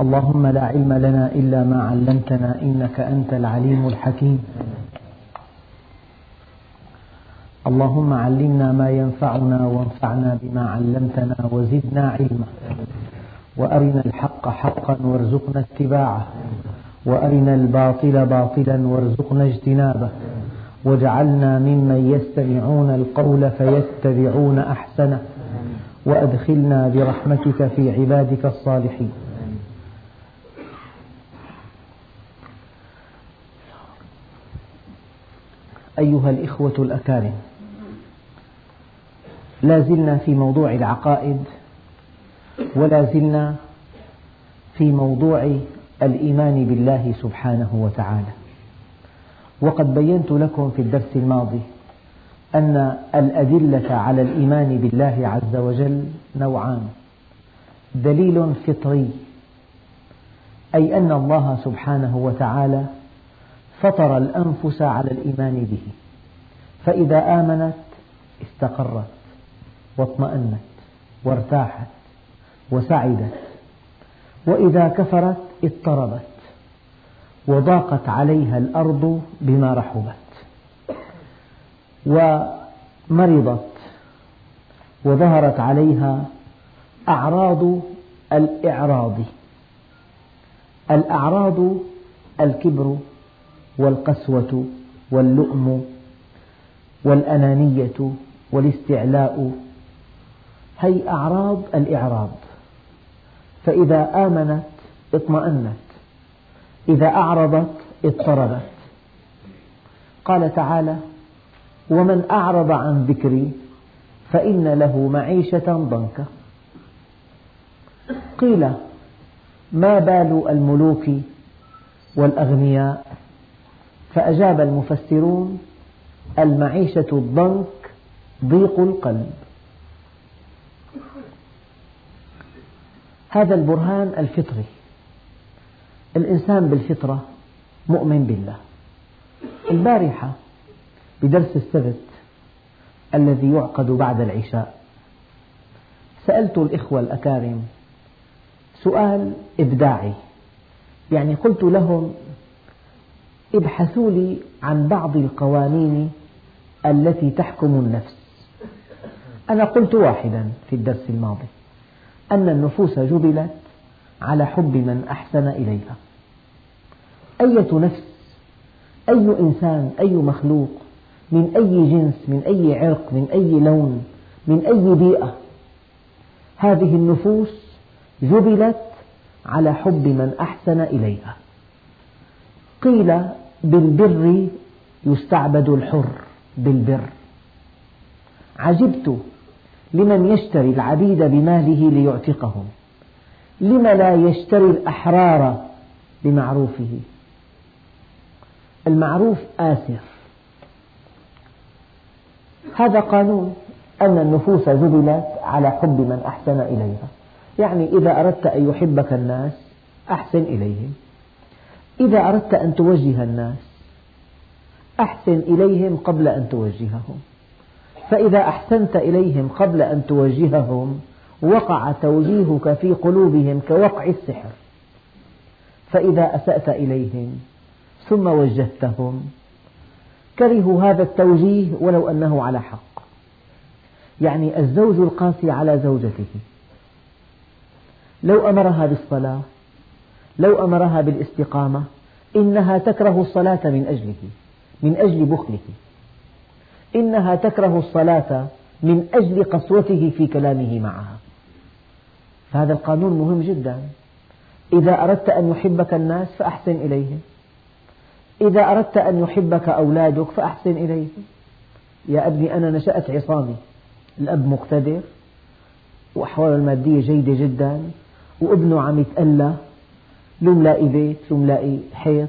اللهم لا علم لنا إلا ما علمتنا إنك أنت العليم الحكيم. اللهم علمنا ما ينفعنا وانفعنا بما علمتنا وزدنا علما. وأرنا الحق حقا وارزقنا اتباعه. وأرنا الباطل باطلا وارزقنا اجتنابه. واجعلنا ممن يستمعون القول فيتبعون أحسنه. وأدخلنا برحمتك في عبادك الصالحين. أيها الإخوة الأكارم. لا زلنا في موضوع العقائد ولا زلنا في موضوع الإيمان بالله سبحانه وتعالى. وقد بينت لكم في الدرس الماضي أن الأدلة على الإيمان بالله عز وجل نوعان. دليل فطري أي أن الله سبحانه وتعالى فطر الأنفس على الإيمان به. فإذا آمنت استقرت واطمأنت وارتاحت وسعدت. وإذا كفرت اضطربت وضاقت عليها الأرض بما رحبت. ومرضت وظهرت عليها أعراض الإعراض. الأعراض الكبر والقسوة واللؤم والأنانية والاستعلاء. هي أعراض الإعراض. فإذا آمنت اطمأنت. إذا أعرضت اضطربت قال تعالى ومن أعرض عن ذكري فإن له معيشة ضنكا. قيل ما بال الملوك والأغنياء؟ فأجاب المفسرون المعيشة الضنك ضيق القلب. هذا البرهان الفطري. الإنسان بالفطرة مؤمن بالله. البارحة بدرس السبت الذي يعقد بعد العشاء سألت الإخوة الأكارم سؤال إبداعي. يعني قلت لهم ابحثوا لي عن بعض القوانين التي تحكم النفس. أنا قلت واحدا في الدرس الماضي أن النفوس جبلت على حب من أحسن إليها. أية نفس أي إنسان أي مخلوق من أي جنس من أي عرق من أي لون من أي بيئة هذه النفوس جبلت على حب من أحسن إليها. قيل بالبر يستعبد الحر بالبر. عجبت لمن يشتري العبيد بماله ليعتقهم. لم لا يشتري الأحرار بمعروفه؟ المعروف آسف هذا قانون أن النفوس جبلت على حب من أحسن إليها. يعني إذا أردت أن يحبك الناس أحسن إليهم. إذا أردت أن توجه الناس أحسن إليهم قبل أن توجههم. فإذا أحسنت إليهم قبل أن توجههم وقع توجيهك في قلوبهم كوقع السحر. فإذا أسأت إليهم ثم وجهتهم. كرهوا هذا التوجيه ولو أنه على حق. يعني الزوج القاسي على زوجته. لو أمرها بالصلاة لو أمرها بالاستقامة إنها تكره الصلاة من أجله من أجل بخله. إنها تكره الصلاة من أجل قسوته في كلامه معها. فهذا القانون مهم جدا. إذا أردت أن يحبك الناس فأحسن إليهم. إذا أردت أن يحبك أولادك فأحسن إليهم. يا أبني أنا نشأت عصامي. الأب مقتدر وأحواله المادية جيدة جدا وابنه عم يتألى له ملاقي بيت له ملاقي حيط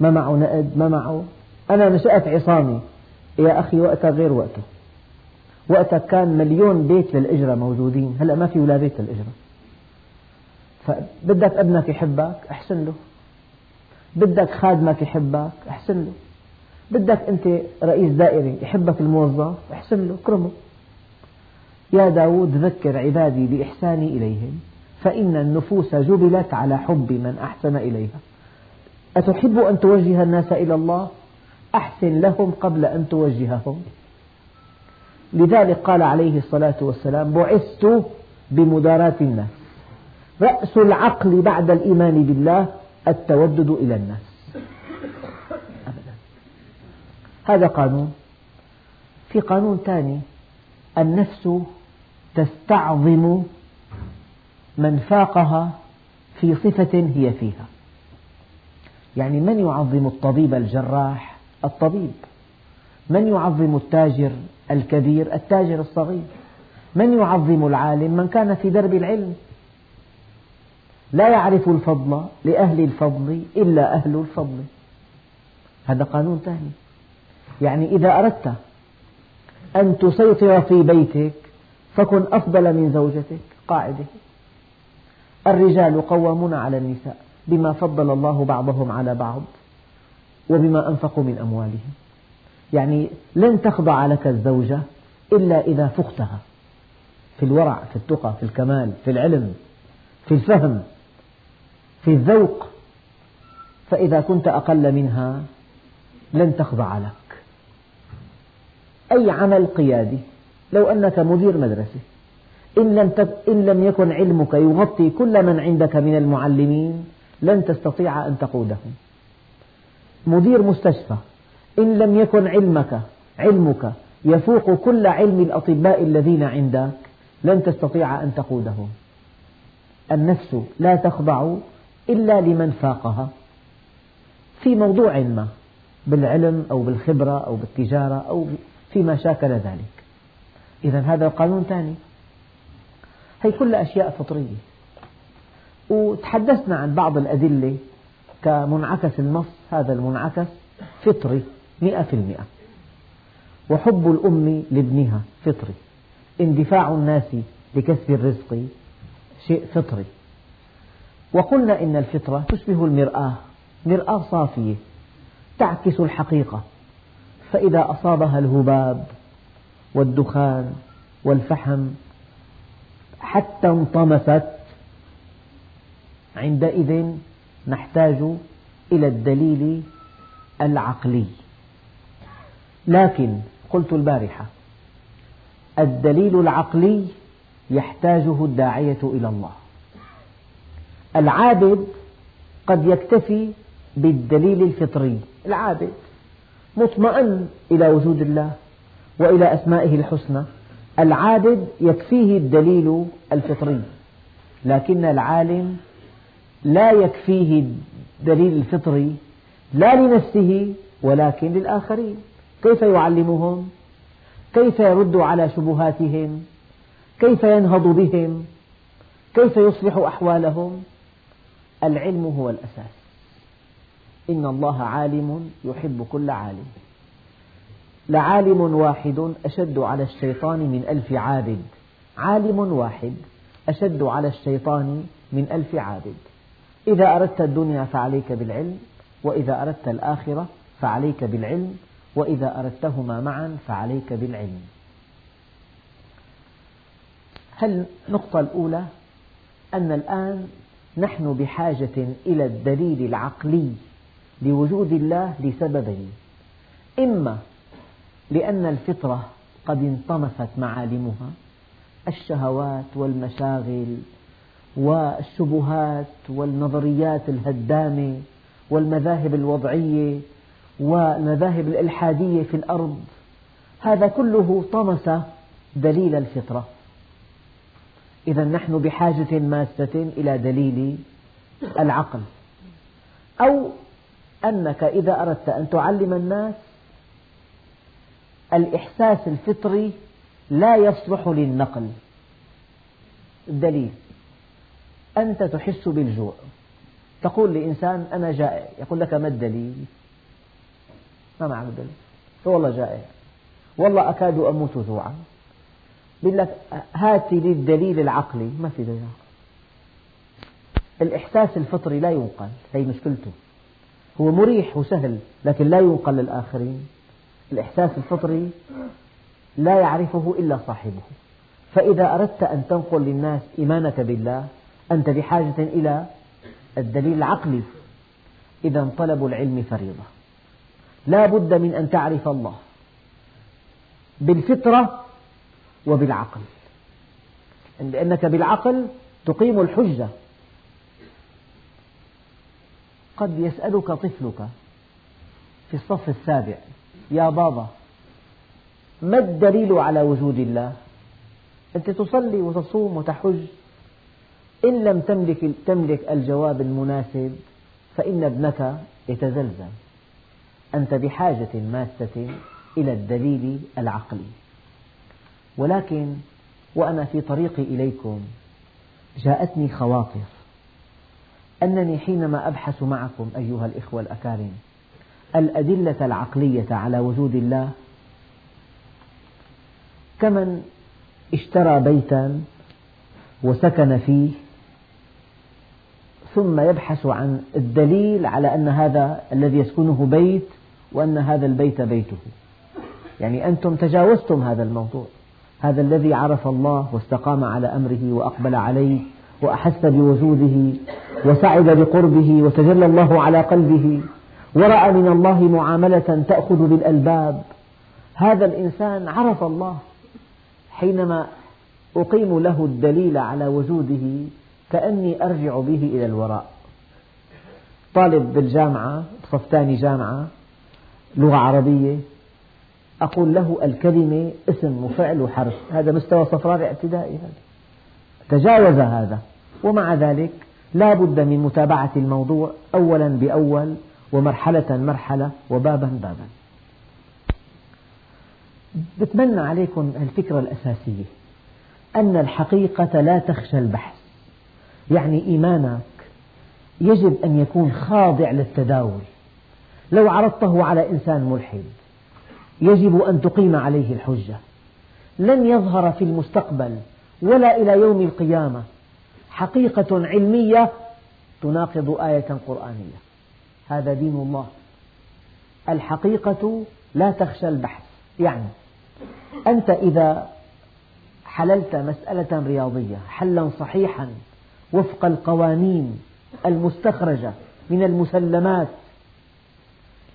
ما معه نقد ما معه. أنا نشأت عصامي. يا أخي وقتها غير وقته. وقتها كان مليون بيت للإجرة موجودين. هلأ ما في ولا بيت للإجرة. فبدك أبنك يحبك أحسن له. بدك خادمك يحبك أحسن له. بدك أنت رئيس دائرة يحبك الموظف أحسن له. كرمه. يا داود ذكر عبادي بإحساني إليهم. فإن النفوس جبلت على حب من أحسن إليها. أتحب أن توجه الناس إلى الله؟ أحسن لهم قبل أن توجههم. لذلك قال عليه الصلاة والسلام بعثت بمداراة الناس. رأس العقل بعد الإيمان بالله التودد إلى الناس. أبدا. هذا قانون. في قانون ثاني النفس تستعظم من فاقها في صفة هي فيها. يعني من يعظم الطبيب الجراح؟ الطبيب. من يعظم التاجر الكبير؟ التاجر الصغير. من يعظم العالم من كان في درب العلم؟ لا يعرف الفضل لأهل الفضل إلا أهل الفضل. هذا قانون ثاني. يعني إذا أردت أن تسيطر في بيتك فكن أفضل من زوجتك قاعدة. الرجال قوامون على النساء بما فضل الله بعضهم على بعض وبما أنفقوا من أموالهم. يعني لن تخضع لك الزوجة إلا إذا فقتها في الورع في التقى في الكمال في العلم في الفهم في الذوق. فإذا كنت أقل منها لن تخضع لك. أي عمل قيادي. لو أنك مدير مدرسة إن لم, إن لم يكن علمك يغطي كل من عندك من المعلمين لن تستطيع أن تقودهم. مدير مستشفى إن لم يكن علمك علمك يفوق كل علم الأطباء الذين عندك لن تستطيع أن تقودهم. النفس لا تخضع إلا لمن فاقها. في موضوع ما بالعلم أو بالخبرة أو بالتجارة أو فيما شاكل ذلك. إذا هذا قانون ثاني. هي كلها أشياء فطرية. وتحدثنا عن بعض الأدلة كمنعكس النص هذا المنعكس فطري مئة في المئة. وحب الأم لابنها فطري. اندفاع الناس لكسب الرزق شيء فطري. وقلنا إن الفطرة تشبه المرآة مرآة صافية تعكس الحقيقة. فإذا أصابها الهباب والدخان والفحم حتى انطمست. عندئذ نحتاج إلى الدليل العقلي. لكن قلت البارحة الدليل العقلي يحتاجه الداعية إلى الله. العابد قد يكتفي بالدليل الفطري. العابد مطمئن إلى وجود الله وإلى أسمائه الحسنى. العابد يكفيه الدليل الفطري لكن العالم لا يكفيه الدليل الفطري لا لنفسه ولكن للآخرين. كيف يعلمهم؟ كيف يرد على شبهاتهم؟ كيف ينهض بهم؟ كيف يصلح أحوالهم؟ العلم هو الأساس. إن الله عالم يحب كل عالم. لعالم واحد أشد على الشيطان من ألف عابد. عالم واحد أشد على الشيطان من ألف عابد. إذا أردت الدنيا فعليك بالعلم وإذا أردت الآخرة فعليك بالعلم وإذا أردتهما معا فعليك بالعلم. هل النقطة الأولى أن الآن نحن بحاجة إلى الدليل العقلي لوجود الله لسببين؟ إما لأن الفطرة قد انطمست معالمها الشهوات والمشاغل والشبهات والنظريات الهدامة والمذاهب الوضعية والمذاهب الإلحادية في الأرض هذا كله طمس دليل الفطرة. إذا نحن بحاجة ماسة إلى دليل العقل. أو أنك إذا أردت أن تعلم الناس الإحساس الفطري لا يصلح للنقل. الدليل أنت تحس بالجوع. تقول لإنسان أنا جائع. يقول لك ما الدليل؟ ما معنى الدليل؟ والله جائع. والله أكاد أموت جوعا. يقول لك هات لي الدليل العقلي. ما في دليل الإحساس الفطري لا ينقل هي مشكلته. هو مريح وسهل لكن لا ينقل للآخرين. الإحساس الفطري لا يعرفه إلا صاحبه. فإذا أردت أن تنقل للناس إيمانك بالله أنت بحاجة إلى الدليل العقلي. إذا طلب العلم فريضة. لا بد من أن تعرف الله بالفطرة وبالعقل. لأنك بالعقل تقيم الحجة. قد يسألك طفلك في الصف السابع يا بابا ما الدليل على وجود الله؟ أنت تصلي وتصوم وتحج. إن لم تملك, تملك الجواب المناسب فإن ابنك يتزلزل. أنت بحاجة ماسة إلى الدليل العقلي. ولكن وأنا في طريقي إليكم جاءتني خواطر. أنني حينما أبحث معكم أيها الإخوة الأكارم الأدلة العقلية على وجود الله؟ كمن اشترى بيتا وسكن فيه ثم يبحث عن الدليل على أن هذا الذي يسكنه بيت وأن هذا البيت بيته. يعني أنتم تجاوزتم هذا الموضوع. هذا الذي عرف الله واستقام على أمره وأقبل عليه وأحس بوجوده وسعد بقربه وتجلى الله على قلبه. ورأى من الله معاملة تأخذ بالألباب. هذا الإنسان عرف الله حينما أقيم له الدليل على وجوده كأني أرجع به إلى الوراء. طالب بالجامعة صف ثاني جامعة لغة عربية. أقول له الكلمة اسم وفعل وحرف. هذا مستوى صف رابع ابتدائي هذا. تجاوز هذا. ومع ذلك لا بد من متابعة الموضوع أولا بأول ومرحلة مرحلة وبابا بابا. بتمنى عليكم الفكرة الأساسية أن الحقيقة لا تخشى البحث. يعني إيمانك يجب أن يكون خاضع للتداول. لو عرضته على إنسان ملحد يجب أن تقيم عليه الحجة. لن يظهر في المستقبل ولا إلى يوم القيامة حقيقة علمية تناقض آية قرآنية. هذا دين الله. الحقيقة لا تخشى البحث. يعني أنت إذا حللت مسألة رياضية حلا صحيحا وفق القوانين المستخرجة من المسلمات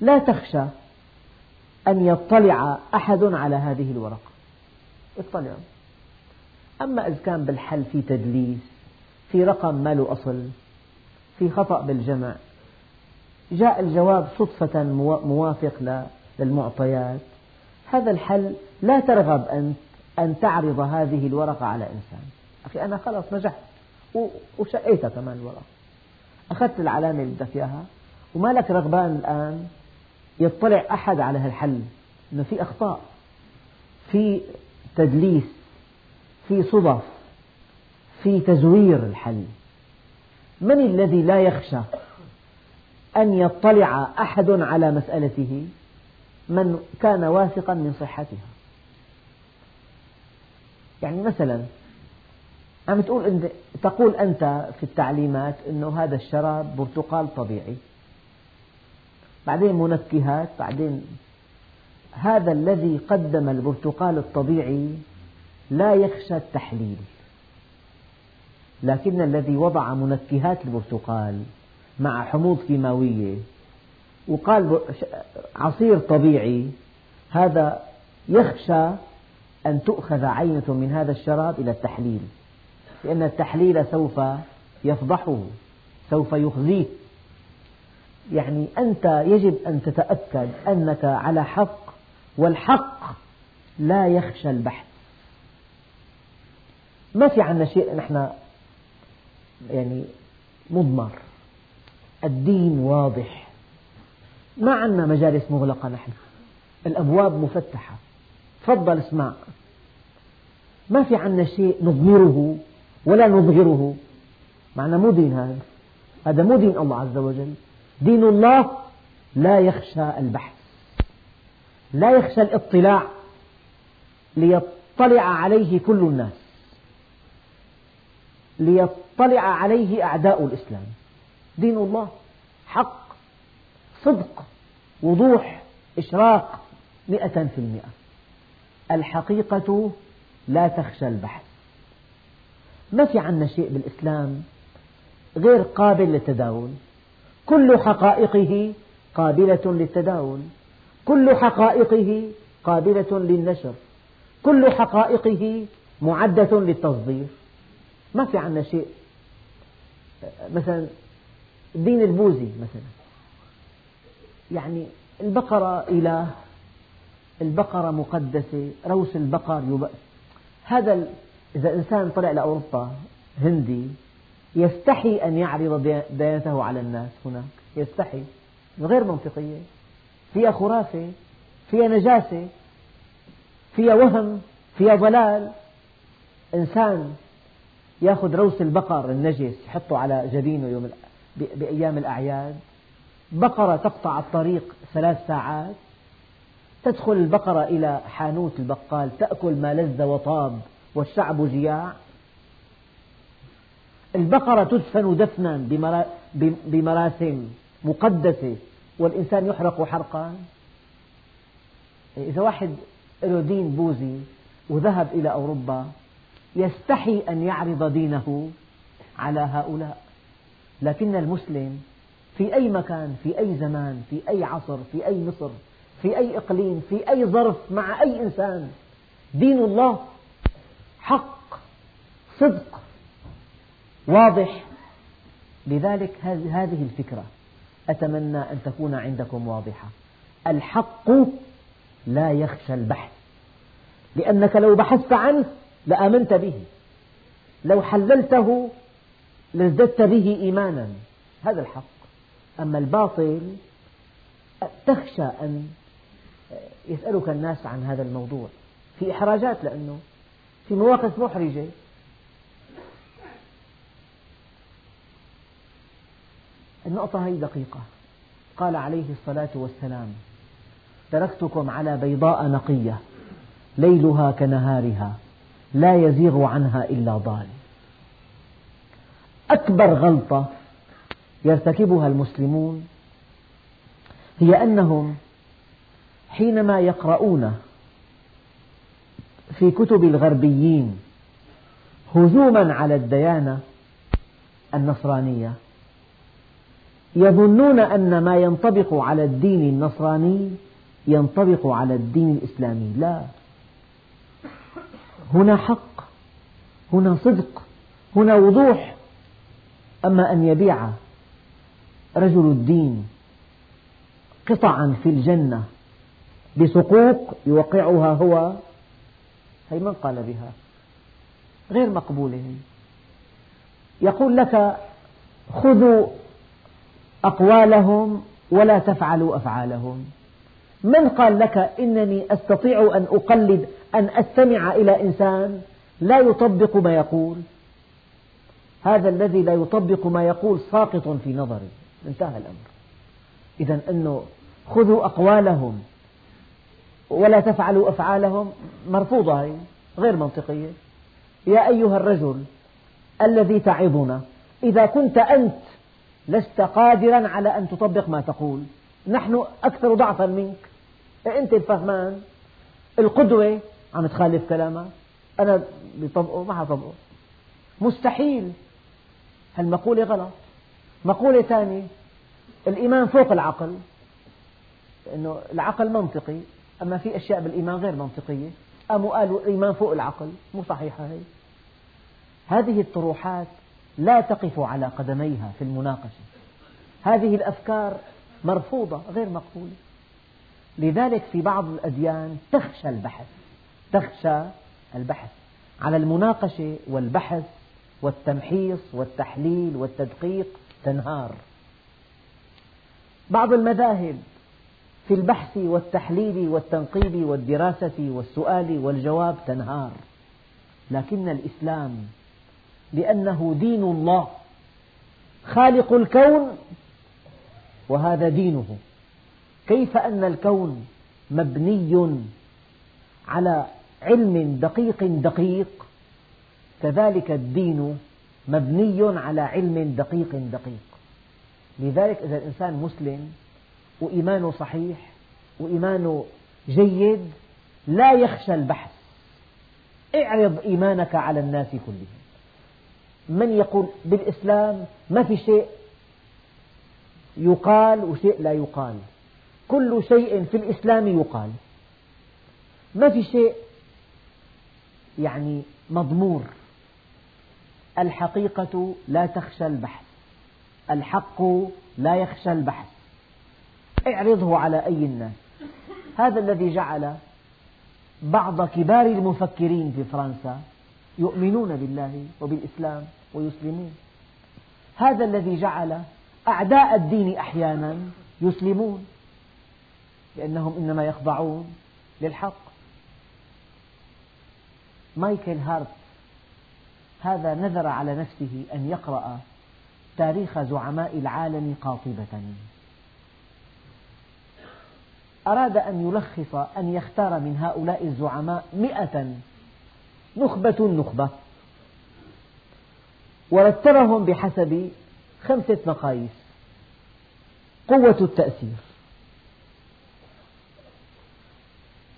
لا تخشى أن يطلع أحد على هذه الورقة. اطلع. أما إذا كان بالحل في تدليس في رقم ما له أصل في خطأ بالجمع جاء الجواب صدفة موافق للمعطيات. هذا الحل لا ترغب أن أن تعرض هذه الورقة على إنسان. أخي أنا خلاص نجحت. وشقيتها كمان الورقة. أخذت العلامة اللي بدك إياها. وما لك رغبان الآن يطلع أحد على هالحل. أنه في أخطاء في تدليس في صدف في تزوير الحل. من الذي لا يخشى أن يطلع أحد على مسألته من كان واثقا من صحتها. يعني مثلا عم تقول انت تقول أنت في التعليمات أنه هذا الشراب برتقال طبيعي. بعدين منكهات بعدين هذا الذي قدم البرتقال الطبيعي لا يخشى التحليل. لكن الذي وضع منكهات البرتقال مع حموض كيماوية وقال عصير طبيعي هذا يخشى أن تؤخذ عينة من هذا الشراب إلى التحليل لأن التحليل سوف يفضحه سوف يخزيه. يعني أنت يجب أن تتأكد أنك على حق والحق لا يخشى البحث. ما في عنا شيء نحن يعني مضمر. الدين واضح. ما عنا مجالس مغلقة نحن. الأبواب مفتحة. تفضل اسمع. ما في عنا شيء نضمره ولا نظهره. معنى مو دين هذا. هذا مو دين الله عز وجل. دين الله لا يخشى البحث. لا يخشى الاطلاع ليطلع عليه كل الناس. ليطلع عليه أعداء الإسلام. دين الله. حق صدق وضوح إشراق مئة في المئة. الحقيقة لا تخشى البحث. ما في عنا شيء بالإسلام غير قابل للتداول. كل حقائقه قابلة للتداول. كل حقائقه قابلة للنشر. كل حقائقه معدة للتصدير. ما في عندنا شيء. مثلا الدين البوذي مثلا. يعني البقرة إله البقرة مقدسة روس البقر يب... هذا إذا إنسان طلع لأوروبا هندي يستحي أن يعرض ديانته على الناس هناك. يستحي. غير منطقية. فيها خرافة فيها نجاسة فيها وهم فيها ضلال. إنسان يأخذ روس البقر النجس يحطه على جبينه يوم بأيام الأعياد. بقرة تقطع الطريق ثلاث ساعات. تدخل البقرة إلى حانوت البقال تأكل ما لذ وطاب والشعب جياع. البقرة تدفن دفنا بمراسم مقدسة والإنسان يحرق حرقا. إذا واحد له دين بوذي وذهب إلى أوروبا يستحي أن يعرض دينه على هؤلاء. لكن المسلم في أي مكان في أي زمان في أي عصر في أي مصر في أي إقليم في أي ظرف مع أي إنسان دين الله حق صدق واضح. لذلك هذه الفكرة أتمنى أن تكون عندكم واضحة. الحق لا يخشى البحث. لأنك لو بحثت عنه لآمنت به. لو حللته لازددت به إيمانا. هذا الحق. أما الباطل تخشى أن يسألك الناس عن هذا الموضوع. في إحراجات لأنه في مواقف محرجة. النقطة هي دقيقة. قال عليه الصلاة والسلام تركتكم على بيضاء نقية ليلها كنهارها لا يزيغ عنها إلا ضال. أكبر غلطة يرتكبها المسلمون هي أنهم حينما يقرؤون في كتب الغربيين هجوما على الديانة النصرانية يظنون أن ما ينطبق على الدين النصراني ينطبق على الدين الإسلامي. لا. هنا حق هنا صدق هنا وضوح أما أن يبيع رجل الدين قطعا في الجنة بصكوك يوقعها هو هي من قال بها؟ غير مقبولة يقول لك خذوا أقوالهم ولا تفعلوا أفعالهم. من قال لك إنني أستطيع أن أقلد أن أستمع إلى إنسان لا يطبق ما يقول؟ هذا الذي لا يطبق ما يقول ساقط في نظري. انتهى الأمر. إذا أنه خذوا أقوالهم ولا تفعلوا أفعالهم مرفوضة هي غير منطقية. يا أيها الرجل الذي تعظنا إذا كنت أنت لست قادرا على أن تطبق ما تقول نحن أكثر ضعفا منك. أنت الفهمان القدوة عم تخالف كلامك أنا بطبقه ما حطبقه. مستحيل. هالمقولة غلط. مقولة ثانية الإيمان فوق العقل لأنه العقل منطقي أما في أشياء بالإيمان غير منطقية قاموا قالوا الإيمان فوق العقل مو صحيحة هي. هذه الطروحات لا تقف على قدميها في المناقشة. هذه الأفكار مرفوضة غير مقبولة. لذلك في بعض الأديان تخشى البحث تخشى البحث على المناقشة والبحث والتمحيص والتحليل والتدقيق تنهار. بعض المذاهب في البحث والتحليل والتنقيب والدراسة والسؤال والجواب تنهار. لكن الإسلام لأنه دين الله خالق الكون وهذا دينه. كيف أن الكون مبني على علم دقيق دقيق؟ كذلك الدين مبني على علم دقيق دقيق. لذلك إذا الإنسان مسلم وإيمانه صحيح وإيمانه جيد لا يخشى البحث. اعرض إيمانك على الناس كلهم. من يقول بالإسلام ما في شيء يقال وشيء لا يقال. كل شيء في الإسلام يقال. ما في شيء يعني مضمور. الحقيقة لا تخشى البحث الحق لا يخشى البحث اعرضه على أي الناس. هذا الذي جعل بعض كبار المفكرين في فرنسا يؤمنون بالله وبالإسلام ويسلمون. هذا الذي جعل أعداء الدين أحيانا يسلمون لأنهم إنما يخضعون للحق. مايكل هارت هذا نذر على نفسه أن يقرأ تاريخ زعماء العالم قاطبة. أراد أن يلخص أن يختار من هؤلاء الزعماء مئة نخبة نخبة ورتبهم بحسب خمسة مقاييس. قوة التأثير.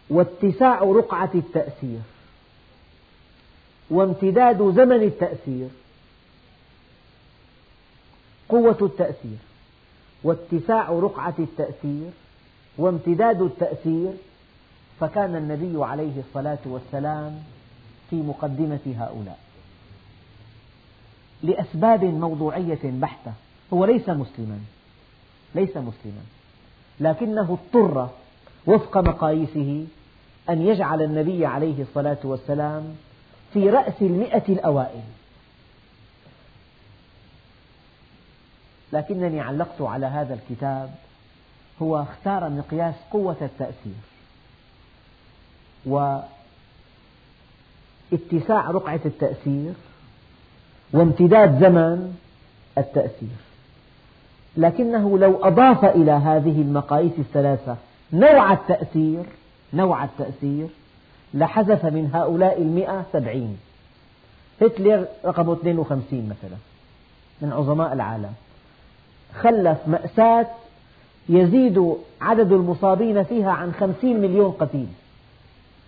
واتساع رقعة التأثير. وامتداد زمن التأثير. قوة التأثير واتساع رقعة التأثير وامتداد التأثير فكان النبي عليه الصلاة والسلام في مقدمة هؤلاء. لأسباب موضوعية بحتة هو ليس مسلما ليس مسلما لكنه اضطر وفق مقاييسه أن يجعل النبي عليه الصلاة والسلام في رأس المئة الأوائل. لكنني علقت على هذا الكتاب. هو اختار مقياس قوة التأثير. واتساع رقعة التأثير وامتداد زمن التأثير. لكنه لو أضاف إلى هذه المقاييس الثلاثة نوع التأثير نوع التأثير لحذف من هؤلاء المئة سبعين. هتلر رقمه 52 مثلا من عظماء العالم. خلف مأساة يزيد عدد المصابين فيها عن خمسين مليون قتيل.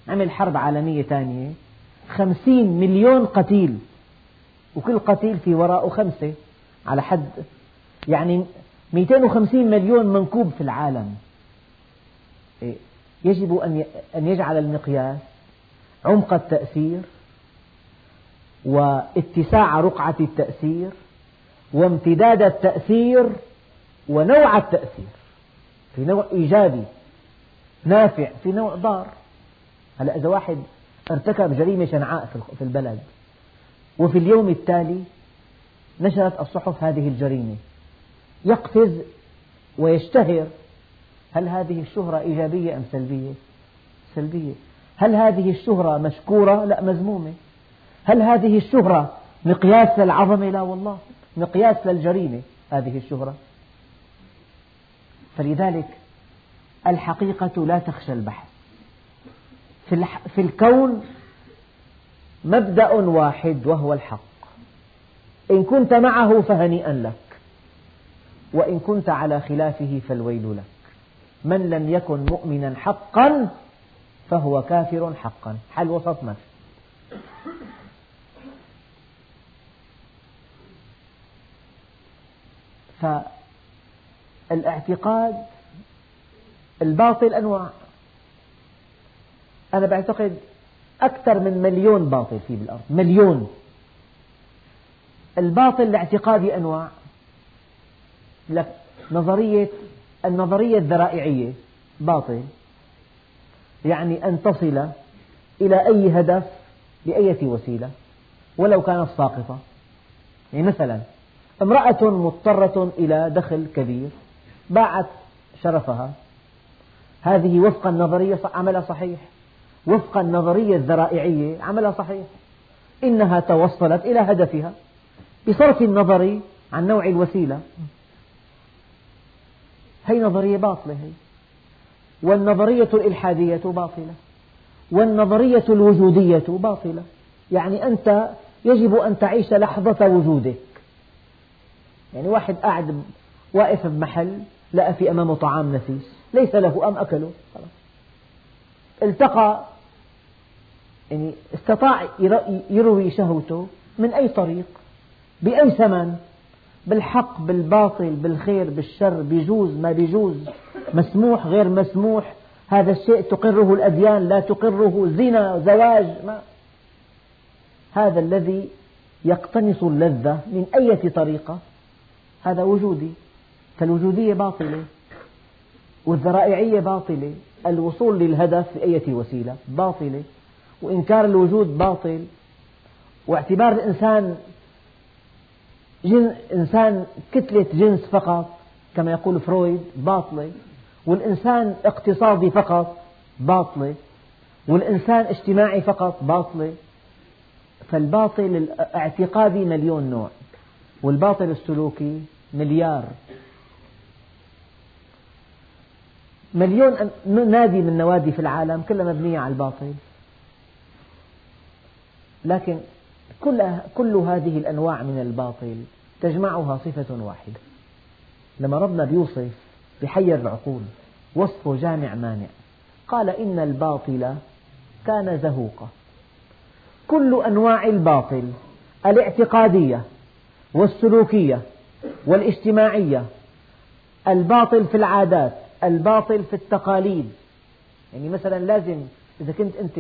عمل حرب عالمية ثانية خمسين مليون قتيل. وكل قتيل في وراءه خمسة على حد يعني 250 مليون منكوب في العالم. إيه، يجب أن يجعل المقياس عمق التأثير واتساع رقعة التأثير وامتداد التأثير ونوع التأثير. في نوع إيجابي نافع في نوع ضار. هلا إذا واحد ارتكب جريمة شنعاء في البلد وفي اليوم التالي نشرت الصحف هذه الجريمة يقفز ويشتهر هل هذه الشهرة إيجابية أم سلبية؟ سلبية. هل هذه الشهرة مشكورة؟ لا مذمومة. هل هذه الشهرة مقياس للعظمة؟ لا والله. مقياس للجريمة هذه الشهرة. فلذلك الحقيقة لا تخشى البحث في الكون مبدأ واحد وهو الحق. إن كنت معه فهنيئا لك. وإن كنت على خلافه فالويل لك. من لم يكن مؤمنا حقا فهو كافر حقا. حل وسط ما فالاعتقاد الباطل أنواع. أنا بعتقد أكثر من مليون باطل في بالأرض. مليون. الباطل الاعتقادي أنواع. نظرية النظرية الذرائعية باطل. يعني أن تصل إلى أي هدف بأية وسيلة ولو كانت ساقطة. يعني مثلا امرأة مضطرة إلى دخل كبير باعت شرفها. هذه وفق النظرية عملها صحيح. وفق النظرية الذرائعية عملها صحيح. إنها توصلت إلى هدفها. بصرف النظر عن نوع الوسيلة هي نظرية باطلة هي. والنظرية الإلحادية باطلة. والنظرية الوجودية باطلة. يعني أنت يجب أن تعيش لحظة وجودك. يعني واحد قاعد واقف بمحل لقى في أمامه طعام نفيس. ليس له أم أكله. خلاص. التقى. يعني استطاع يروي شهوته من أي طريق. بأي ثمن. بالحق بالباطل بالخير بالشر بيجوز ما بيجوز مسموح غير مسموح. هذا الشيء تقره الأديان لا تقره زنا زواج ما. هذا الذي يقتنص اللذة من أي طريقة؟ هذا وجودي. فالوجودية باطلة والذرائعية باطلة الوصول للهدف بأية وسيلة باطلة وإنكار الوجود باطل واعتبار الإنسان جن إنسان كتلة جنس فقط كما يقول فرويد باطلة. والإنسان اقتصادي فقط باطلة. والإنسان اجتماعي فقط باطلة. فالباطل الاعتقادي مليون نوع. والباطل السلوكي مليار. مليون نادي من نوادي في العالم كلها مبنية على الباطل. لكن كل, كل هذه الأنواع من الباطل تجمعها صفة واحدة. لما ربنا بيوصف بحير العقول وصفه جامع مانع قال إن الباطل كان زهوقا. كل أنواع الباطل الاعتقادية والسلوكية والاجتماعية الباطل في العادات الباطل في التقاليد. يعني مثلا لازم إذا كنت أنت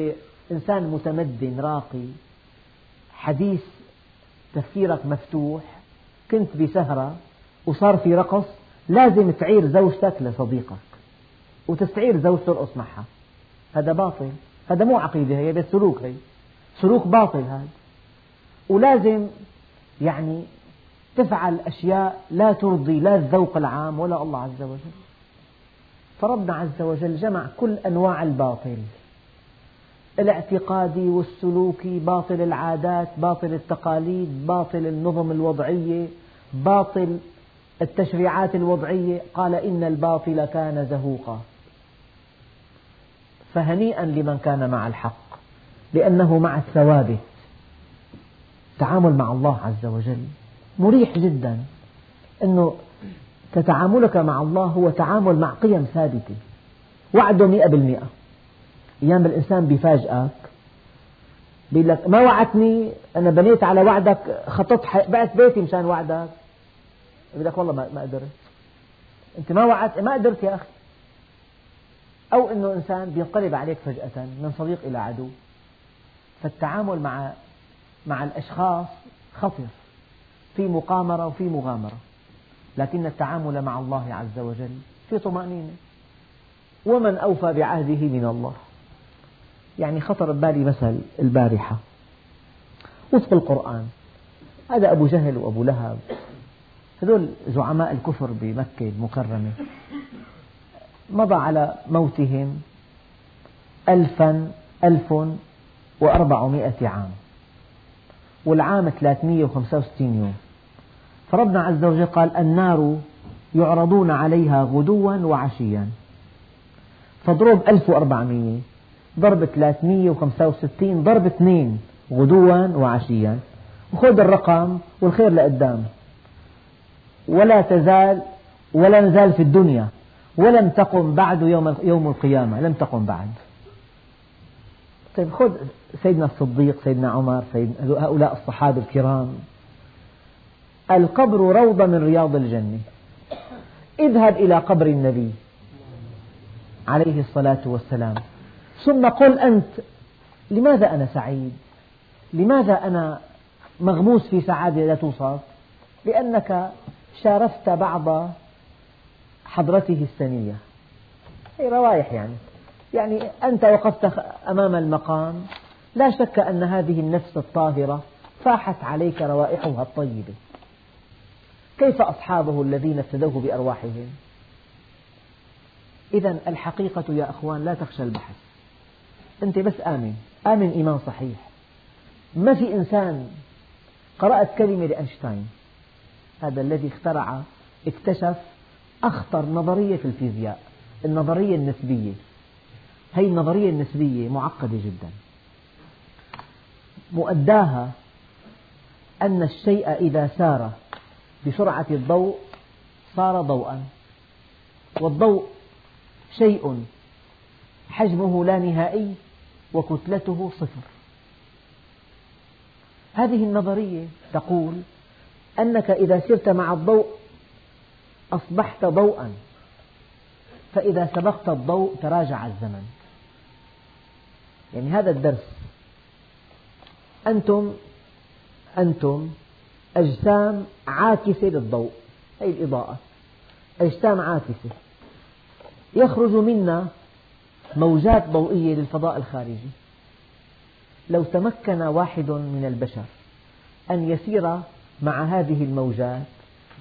إنسان متمدن راقي حديث تفكيرك مفتوح. كنت بسهرة وصار في رقص لازم تعير زوجتك لصديقك وتستعير زوجته ترقص معها. هذا باطل. هذا مو عقيدة هي بس سلوك هي. سلوك باطل هذا. ولازم يعني تفعل أشياء لا ترضي لا الذوق العام ولا الله عز وجل. فربنا عز وجل جمع كل أنواع الباطل. الاعتقادي والسلوكي باطل العادات باطل التقاليد باطل النظم الوضعية باطل التشريعات الوضعية. قال إن الباطل كان زهوقا. فهنيئا لمن كان مع الحق لأنه مع الثوابت. التعامل مع الله عز وجل مريح جدا. أنه تتعاملك مع الله هو تعامل مع قيم ثابتة. وعده مئة بالمئة. أيام الإنسان بيفاجئك. بيقول لك ما وعدتني أنا بنيت على وعدك خططت بعت بيتي مشان وعدك. يقول لك والله ما قدرت. أنت ما وعدت ما قدرت يا أخي. أو أنه إنسان بينقلب عليك فجأة من صديق إلى عدو. فالتعامل مع مع الأشخاص خطر في مقامرة وفي مغامرة. لكن التعامل مع الله عز وجل في طمأنينة. ومن أوفى بعهده من الله. يعني خطر ببالي مثل البارحة. وفق القرآن. هذا أبو جهل وأبو لهب. هذول زعماء الكفر بمكة المكرمة. مضى على موتهم ألفا ألف وأربعمائة عام. والعام 365 يوم. فربنا عز وجل قال النار يعرضون عليها غدوا وعشيا. فاضرب 1400 ضرب 365 ضرب 2 غدوا وعشيا. وخذ الرقم والخير لقدام. ولا تزال ولا نزال في الدنيا. ولم تقم بعد يوم يوم القيامة. لم تقم بعد. طيب خذ سيدنا الصديق سيدنا عمر سيدنا هؤلاء الصحابة الكرام. القبر روضة من رياض الجنة. اذهب إلى قبر النبي عليه الصلاة والسلام. ثم قل أنت لماذا أنا سعيد؟ لماذا أنا مغموس في سعادة لا توصف؟ لأنك شارفت بعض حضرته السنية. هي روايح يعني. يعني أنت وقفت أمام المقام لا شك أن هذه النفس الطاهرة فاحت عليك روائحها الطيبة. كيف أصحابه الذين افتدوه بأرواحهم؟ إذا الحقيقة يا أخوان لا تخشى البحث. أنت بس آمن. آمن إيمان صحيح. ما في إنسان قرأت كلمة لأينشتاين. هذا الذي اخترع اكتشف أخطر نظرية في الفيزياء. النظرية النسبية. هذه النظرية النسبية معقدة جدا. مؤداها أن الشيء إذا سار بسرعة الضوء صار ضوءا. والضوء شيء حجمه لا نهائي. وكتلته صفر. هذه النظرية تقول أنك إذا سرت مع الضوء أصبحت ضوءا فإذا سبقت الضوء تراجع الزمن. يعني هذا الدرس. أنتم أنتم أجسام عاكسة للضوء. هذه الإضاءة. أجسام عاكسة. يخرج منا موجات ضوئية للفضاء الخارجي. لو تمكن واحد من البشر أن يسير مع هذه الموجات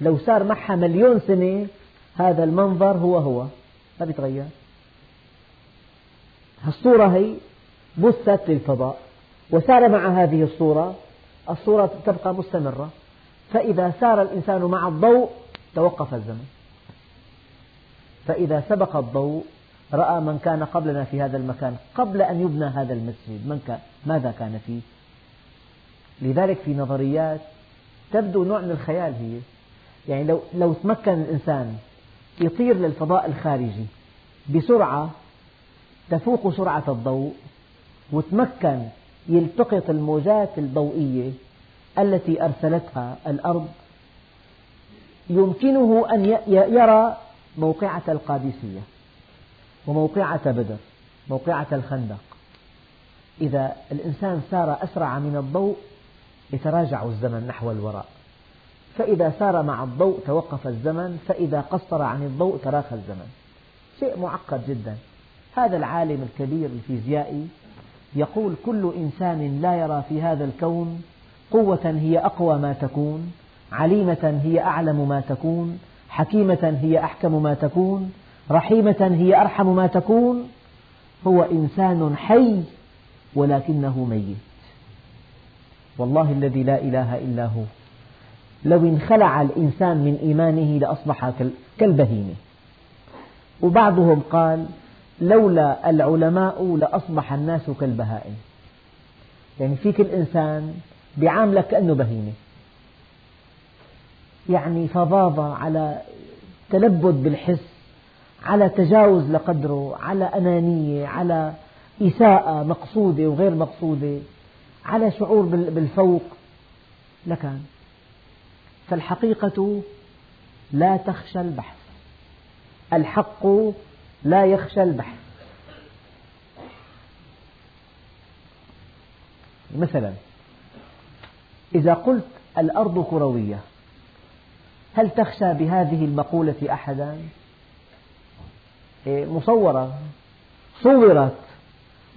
لو سار معها مليون سنة هذا المنظر هو هو. ما بيتغير. الصورة هي بثت للفضاء. وسار مع هذه الصورة الصورة تبقى مستمرة. فإذا سار الإنسان مع الضوء توقف الزمن. فإذا سبق الضوء رأى من كان قبلنا في هذا المكان قبل أن يبنى هذا المسجد من كان ماذا كان فيه؟ لذلك في نظريات تبدو نوع من الخيال هي. يعني لو, لو تمكن الإنسان يطير للفضاء الخارجي بسرعة تفوق سرعة الضوء وتمكن يلتقط الموجات الضوئية التي أرسلتها الأرض يمكنه أن يرى موقعة القادسية. وموقعة بدر موقعة الخندق. إذا الإنسان سار أسرع من الضوء يتراجع الزمن نحو الوراء. فإذا سار مع الضوء توقف الزمن. فإذا قصر عن الضوء تراخى الزمن. شيء معقد جدا. هذا العالم الكبير الفيزيائي يقول كل إنسان لا يرى في هذا الكون قوة هي أقوى ما تكون عليمة هي أعلم ما تكون حكيمة هي أحكم ما تكون رحيمة هي أرحم ما تكون هو إنسان حي ولكنه ميت. والله الذي لا إله إلا هو. لو انخلع الإنسان من إيمانه لأصبح كالبهيمة. وبعضهم قال لولا العلماء لأصبح الناس كالبهائم. يعني فيك الإنسان بيعاملك كأنه بهيمة. يعني فظاظة على تلبد بالحس على تجاوز لقدره على أنانية على إساءة مقصودة وغير مقصودة على شعور بالفوق لكان فالحقيقة لا تخشى البحث. الحق لا يخشى البحث. مثلا إذا قلت الأرض كروية هل تخشى بهذه المقولة أحدا؟ إيه، مصورة صورت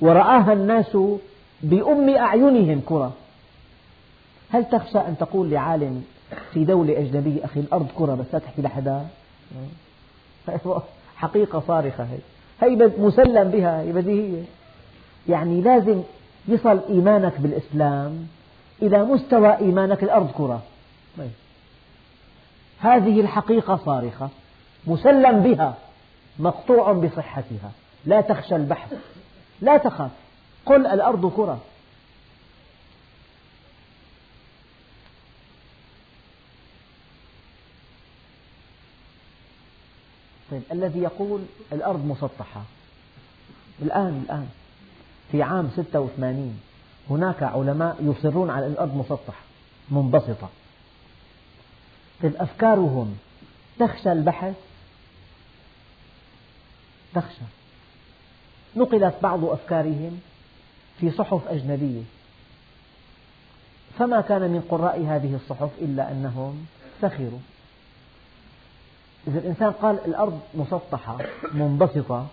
ورآها الناس بأم أعينهم كرة. هل تخشى أن تقول لعالم في دولة أجنبية أخي الأرض كرة بس لا تحكي لحدا؟ حقيقة صارخة هي. هي مسلم بها هي بديهية. يعني لازم يصل إيمانك بالإسلام إلى مستوى إيمانك الأرض كرة. طيب. هذه الحقيقة صارخة مسلم بها. مقطوع بصحتها. لا تخشى البحث لا تخاف. قل الأرض كرة. طيب الذي يقول الأرض مسطحة. الآن الآن. في عام 86 هناك علماء يصرون على أن الأرض مسطحة منبسطة. طيب أفكارهم تخشى البحث تخشى نقلت بعض أفكارهم في صحف أجنبية. فما كان من قراء هذه الصحف إلا أنهم سخروا. إذا الإنسان قال الأرض مسطحة منبسطة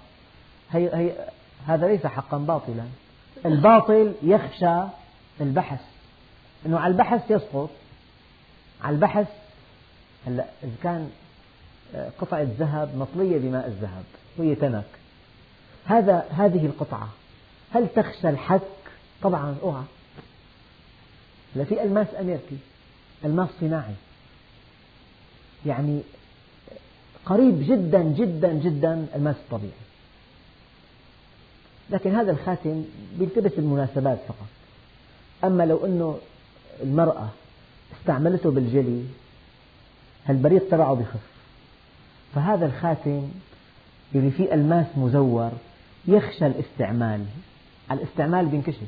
هي هي هذا ليس حقا باطلا. الباطل يخشى البحث. أنه على البحث يسقط. على البحث هلا إذا كان آه، قطعة ذهب مطلية بماء الذهب. وهي تنك هذا هذه القطعة. هل تخشى الحك؟ طبعا أوعى. لا في ألماس أمريكي. ألماس صناعي. يعني قريب جدا جدا جدا ألماس الطبيعي لكن هذا الخاتم بيلتبس المناسبات فقط. أما لو أنه المرأة استعملته بالجلي البريق تبعه بخف. فهذا الخاتم اللي فيه ألماس مزور يخشى الاستعمال. الاستعمال بينكشف.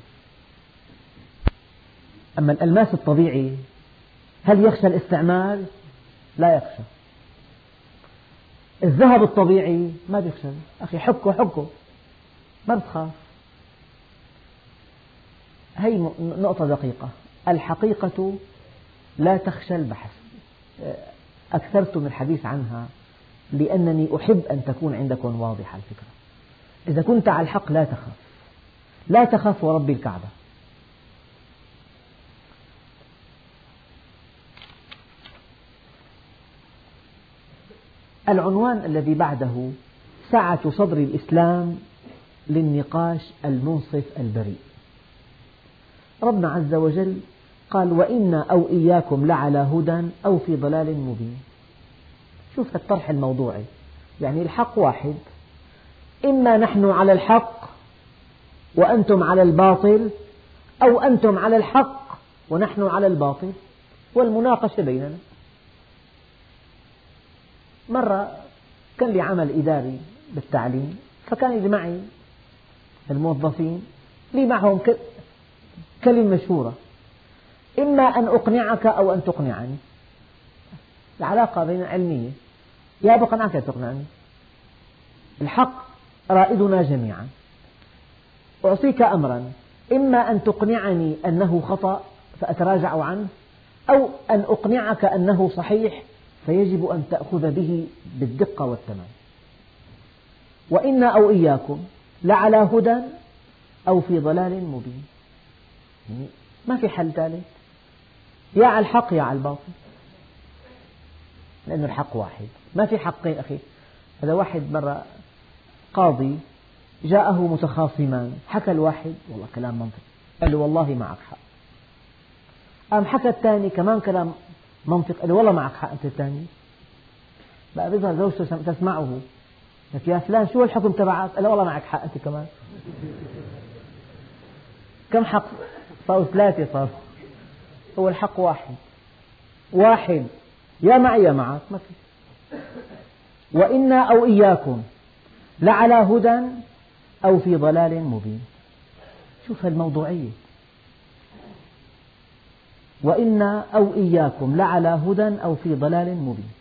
أما الألماس الطبيعي هل يخشى الاستعمال؟ لا يخشى. الذهب الطبيعي ما بيخشى. أخي حكه حكه. ما بتخاف. هي نقطة دقيقة. الحقيقة لا تخشى البحث. أكثرت من الحديث عنها. لأنني أحب أن تكون عندكم واضحة الفكرة. إذا كنت على الحق لا تخف لا تخف ورب الكعبة. العنوان الذي بعده سعة صدر الإسلام للنقاش المنصف البريء. ربنا عز وجل قال وإنا أو إياكم لعلى هدى أو في ضلال مبين. شوف الطرح الموضوعي. يعني الحق واحد. إما نحن على الحق وأنتم على الباطل أو أنتم على الحق ونحن على الباطل والمناقشة بيننا. مرة كان لي عمل إداري بالتعليم فكان معي الموظفين لي معهم كلمة مشهورة. إما أن أقنعك أو أن تقنعني. العلاقة بين علمية. يا بقنعك يا تقنعني. الحق رائدنا جميعا. أعطيك أمرا. إما أن تقنعني أنه خطأ فأتراجع عنه أو أن أقنعك أنه صحيح فيجب أن تأخذ به بالدقة والتمام. وإنا أو إياكم لعلى هدى أو في ضلال مبين. يعني ما في حل ثالث. يا على الحق يا على الباطل. لأن الحق واحد. ما في حقين أخي. هذا واحد مرة قاضي جاءه متخاصمان. حكى الواحد والله كلام منطقي. قال له والله معك حق. قام حكى الثاني كمان كلام منطق. قال له والله معك حق أنت الثاني. بقى بيظهر زوجته تسمعه. لك يا فلان شو الحكم تبعك؟ قال له والله معك حق أنت كمان. كم حق؟ صاروا ثلاثة صاروا. هو الحق واحد. واحد. يا معي يا معك ما في. وإنا أو إياكم لعلى هدى أو في ضلال مبين. شوف الموضوعية. وإنا أو إياكم لعلى هدى أو في ضلال مبين.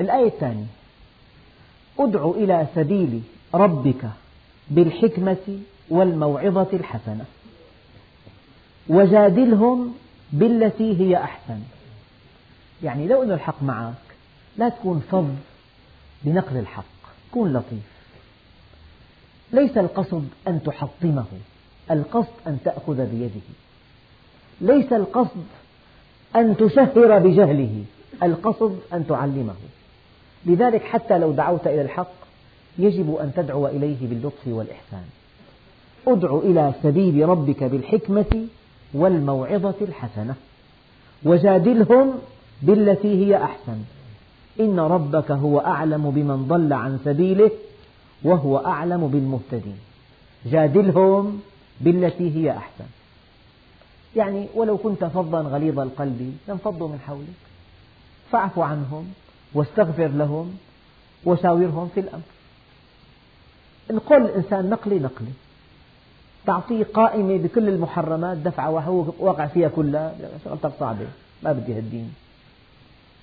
الآية الثانية ادع إلى سبيل ربك بالحكمة والموعظة الحسنة. وجادلهم بالتي هي أحسن. يعني لو أن الحق معك لا تكون فظ بنقل الحق. كن لطيف. ليس القصد أن تحطمه. القصد أن تأخذ بيده. ليس القصد أن تشهر بجهله. القصد أن تعلمه. لذلك حتى لو دعوت إلى الحق يجب أن تدعو إليه باللطف والإحسان. ادع إلى سبيل ربك بالحكمة والموعظة الحسنة. وجادلهم بالتي هي أحسن. إن ربك هو أعلم بمن ضل عن سبيله وهو أعلم بالمهتدين. جادلهم بالتي هي أحسن. يعني ولو كنت فظا غليظ القلب لانفضوا من حولك. فاعف عنهم واستغفر لهم وشاورهم في الأمر. القول الإنسان نقلي نقلي. تعطيه قائمة بكل المحرمات دفعة وهو واقع فيها كلها. شغلتك صعبة. ما بدي هالدين.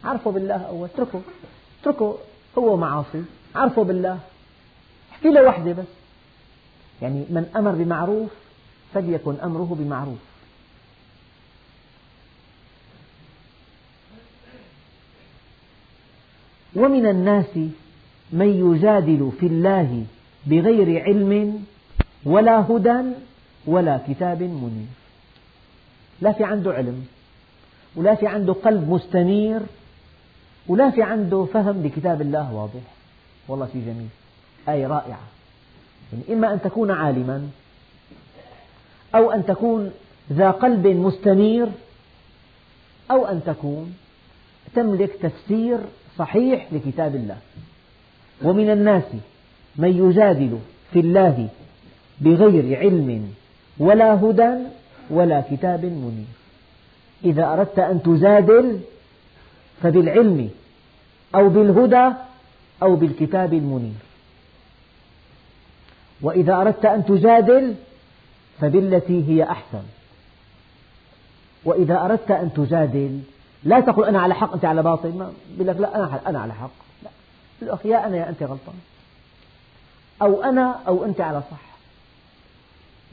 عرفوا بالله أول اتركوا. اتركوا هو معاصي عرفوا بالله. احكي له وحدة بس. يعني من أمر بمعروف فليكن أمره بمعروف. ومن الناس من يجادل في الله بغير علم ولا هدى ولا كتاب منير. لا في عنده علم ولا في عنده قلب مستنير ولا في عنده فهم لكتاب الله واضح. والله شيء جميل. آية رائعة. يعني إما أن تكون عالما أو أن تكون ذا قلب مستنير أو أن تكون تملك تفسير صحيح لكتاب الله. ومن الناس من يجادل في الله بغير علم ولا هدى ولا كتاب منير. إذا أردت أن تجادل فبالعلم أو بالهدى أو بالكتاب المنير. وإذا أردت أن تجادل فبالتي هي أحسن. وإذا أردت أن تجادل لا تقل أنا على حق أنت على باطل. ما بيقول لك لا أنا أنا على حق. لا. يا أنا يا أنت غلطان. أو أنا أو أنت على صح.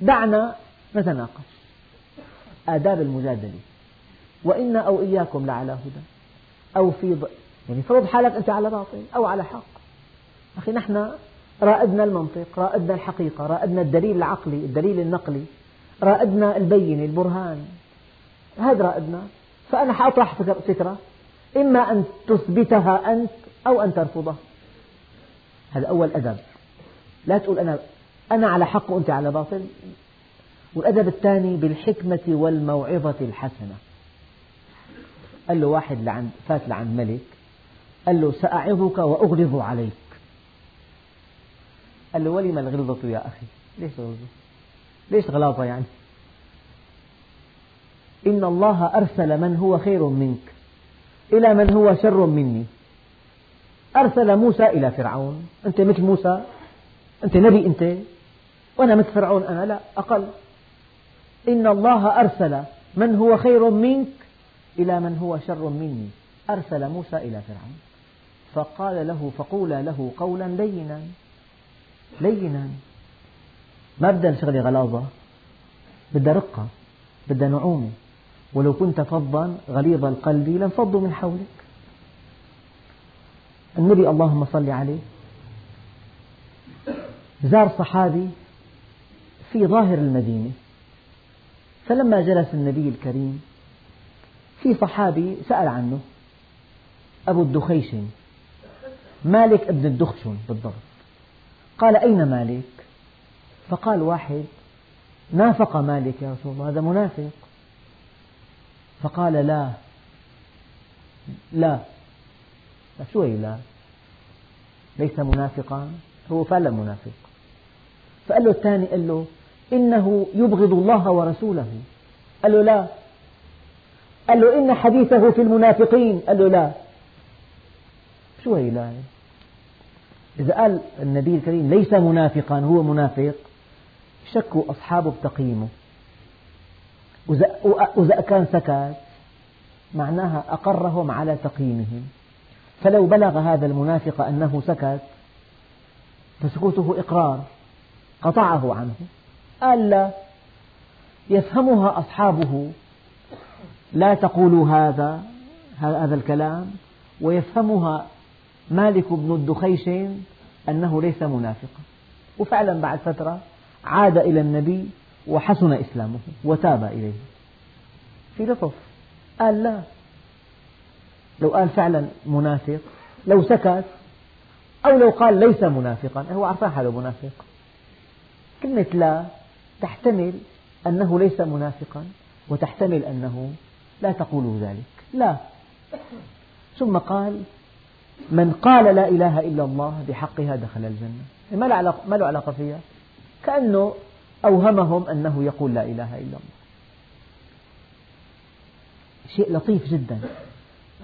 دعنا نتناقش. آداب المجادلة. وإنا أو إياكم لعلى هدى. أو في ض... يعني فرض حالك أنت على باطل أو على حق. أخي نحن رائدنا المنطق رائدنا الحقيقة رائدنا الدليل العقلي الدليل النقلي رائدنا البينة البرهان. هذا رائدنا. فأنا سأطرح فكرة. إما أن تثبتها أنت أو أن ترفضها. هذا أول أدب. لا تقول أنا أنا على حق وأنت على باطل. والأدب الثاني بالحكمة والموعظة الحسنة. قال له واحد لعند فات لعند ملك. قال له سأعظك وأغلظ عليك. قال له ولم الغلظة يا أخي؟ ليش غلظة؟ ليش غلاظة يعني؟ إن الله أرسل من هو خير منك إلى من هو شر مني. أرسل موسى إلى فرعون. أنت مثل موسى؟ أنت نبي أنت؟ وأنا مثل فرعون أنا لا أقل. إن الله أرسل من هو خير منك إلى من هو شر مني. أرسل موسى إلى فرعون. فقال له فقولا له قولا لينا. لينا. ما بدها شغلة غلاظة بدها رقة بدها نعومة ولو كنت فظا غليظ القلب لانفضوا من حولك. النبي اللهم صل عليه. زار صحابي في ظاهر المدينة. فلما جلس النبي الكريم في صحابي سأل عنه أبو الدخيشن مالك ابن الدخشن بالضبط. قال أين مالك؟ فقال واحد نافق مالك يا رسول الله هذا منافق. فقال لا لا شو هي لا ليس منافقا. هو فعلا منافق. فقال له الثاني قال له إنه يبغض الله ورسوله. قال له لا. قال له إن حديثه في المنافقين. قال له لا. شو هي لا؟ إذا قال النبي الكريم ليس منافقا هو منافق شكوا أصحابه بتقييمه. وإذا كان سكت معناها أقرهم على تقييمهم. فلو بلغ هذا المنافق أنه سكت فسكوته إقرار قطعه عنه. قال لا يفهمها أصحابه. لا تقولوا هذا هذا الكلام. ويفهمها مالك بن الدخيشين أنه ليس منافقا. وفعلا بعد فترة عاد إلى النبي وحسن إسلامه وتاب إليه. في لطف. قال لا. لو قال فعلا منافق لو سكت أو لو قال ليس منافقا هو عرفان حاله منافق كلمة لا تحتمل أنه ليس منافقا وتحتمل أنه لا تقول ذلك. لا. ثم قال من قال لا إله إلا الله بحقها دخل الجنة. ما له علاقة, ما له علاقة فيها. كأنه أوهمهم أنه يقول لا إله إلا الله. شيء لطيف جدا.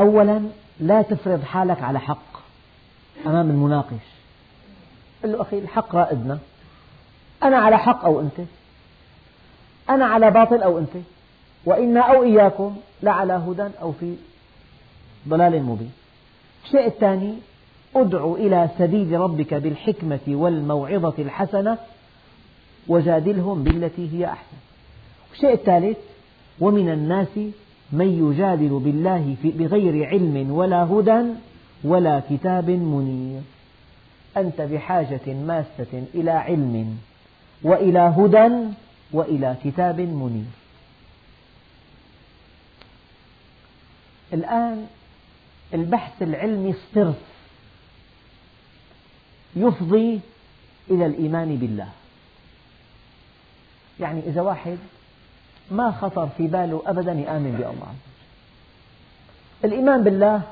أولا لا تفرض حالك على حق أمام المناقش. قل له أخي الحق رائدنا. أنا على حق أو أنت؟ أنا على باطل أو أنت. وإنا أو إياكم لعلى هدى أو في ضلال مبين. الشيء الثاني ادع إلى سبيل ربك بالحكمة والموعظة الحسنة وجادلهم بالتي هي أحسن. الشيء الثالث ومن الناس من يجادل بالله بغير علم ولا هدى ولا كتاب منير. أنت بحاجة ماسة إلى علم وإلى هدى وإلى كتاب منير. الآن البحث العلمي الصرف يفضي إلى الإيمان بالله. يعني إذا واحد ما خطر في باله أبدا يآمن بألله. الإيمان بالله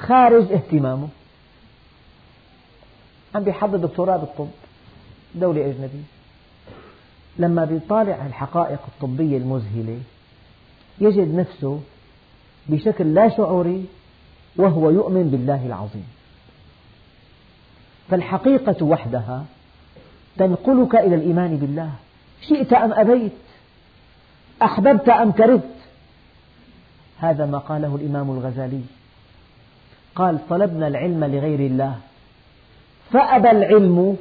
خارج اهتمامه. عم بيحضر دكتوراه بالطب دولة أجنبية. لما بيطالع الحقائق الطبية المذهلة يجد نفسه بشكل لا شعوري وهو يؤمن بالله العظيم. فالحقيقة وحدها تنقلك إلى الإيمان بالله. شئت أم أبيت؟ أحببت أم كرهت؟ هذا ما قاله الإمام الغزالي. قال طلبنا العلم لغير الله فأبى العلم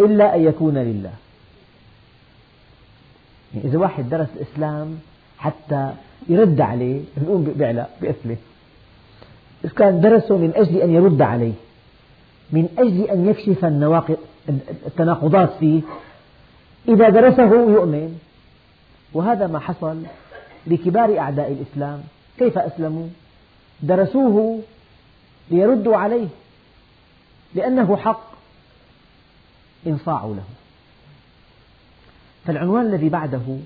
إلا أن يكون لله. إذا واحد درس الإسلام حتى يرد عليه بنقوم بيعلى بأثله إذا كان درسه من أجل أن يرد عليه من أجل أن يكشف التناقضات فيه إذا درسه يؤمن. وهذا ما حصل لكبار أعداء الإسلام. كيف أسلموا؟ درسوه ليردوا عليه لأنه حق. إنصاعوا له. فالعنوان الذي بعده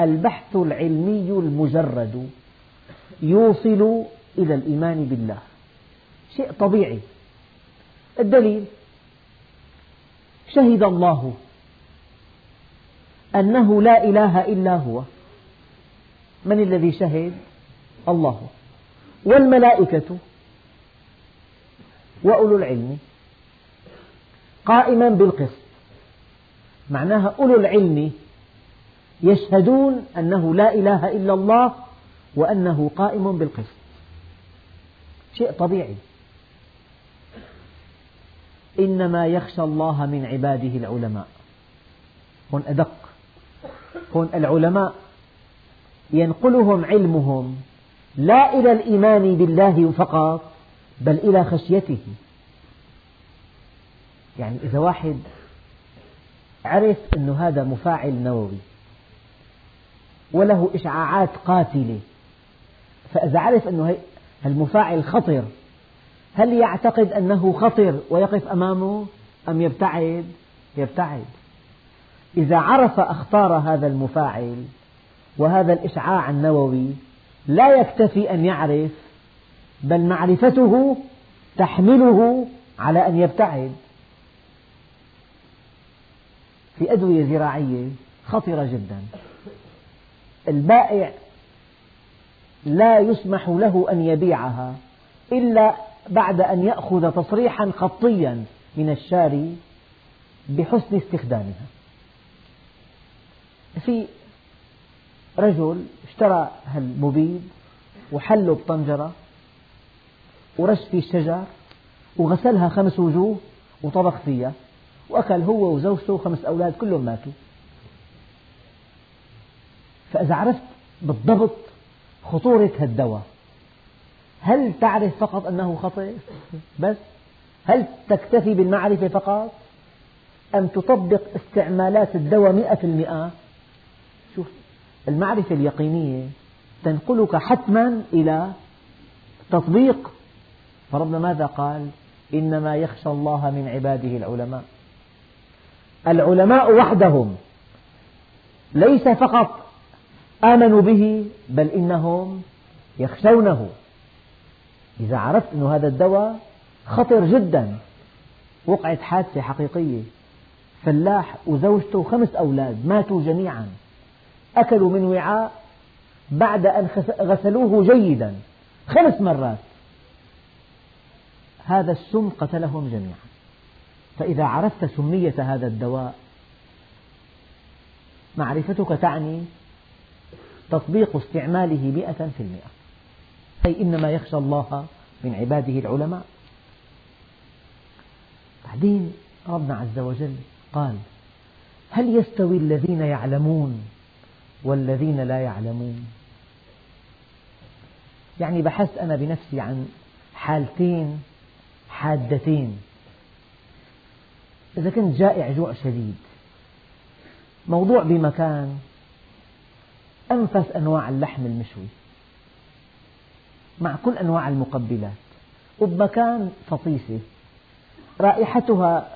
البحث العلمي المجرد يوصل إلى الإيمان بالله. شيء طبيعي. الدليل شهد الله أنه لا إله إلا هو. من الذي شهد؟ الله. والملائكة وأولو العلم. قائما بالقسط. معناها أولو العلم يشهدون أنه لا إله إلا الله وأنه قائم بالقسط. شيء طبيعي. إنما يخشى الله من عباده العلماء. هون أدق. هون العلماء ينقلهم علمهم لا إلى الإيمان بالله فقط بل إلى خشيته. يعني إذا واحد عرف أن هذا مفاعل نووي وله إشعاعات قاتلة. فإذا عرف أن المفاعل خطر هل يعتقد أنه خطر ويقف أمامه أم يبتعد؟ يبتعد. إذا عرف أخطار هذا المفاعل وهذا الإشعاع النووي لا يكتفي أن يعرف بل معرفته تحمله على أن يبتعد. في أدوية زراعية خطرة جدا. البائع لا يسمح له أن يبيعها إلا بعد أن يأخذ تصريحا خطيا من الشاري بحسن استخدامها. في رجل اشترى هالمبيد وحله بطنجرة ورش فيه الشجر وغسلها خمس وجوه وطبخ فيها وأكل هو وزوجته وخمس أولاد كلهم ماتوا. فإذا عرفت بالضبط خطورة هالدواء هل تعرف فقط أنه خطر بس. هل تكتفي بالمعرفة فقط؟ أم تطبق استعمالات الدواء مئة المئة شوف المعرفة اليقينية تنقلك حتما إلى تطبيق. فربنا ماذا قال؟ إنما يخشى الله من عباده العلماء. العلماء وحدهم. ليس فقط آمنوا به بل إنهم يخشونه. إذا عرفت أن هذا الدواء خطر جدا وقعت حادثة حقيقية. فلاح وزوجته وخمس أولاد ماتوا جميعا. أكلوا من وعاء بعد أن غسلوه جيدا خمس مرات. هذا السم قتلهم جميعا. فإذا عرفت سمية هذا الدواء معرفتك تعني تطبيق استعماله مئة في المئة. أي إنما يخشى الله من عباده العلماء. بعدين ربنا عز وجل قال هل يستوي الذين يعلمون والذين لا يعلمون؟ يعني بحثت أنا بنفسي عن حالتين حادتين. إذا كنت جائع جوع شديد. موضوع بمكان أنفس أنواع اللحم المشوي. مع كل أنواع المقبلات. وبمكان فطيسة. رائحتها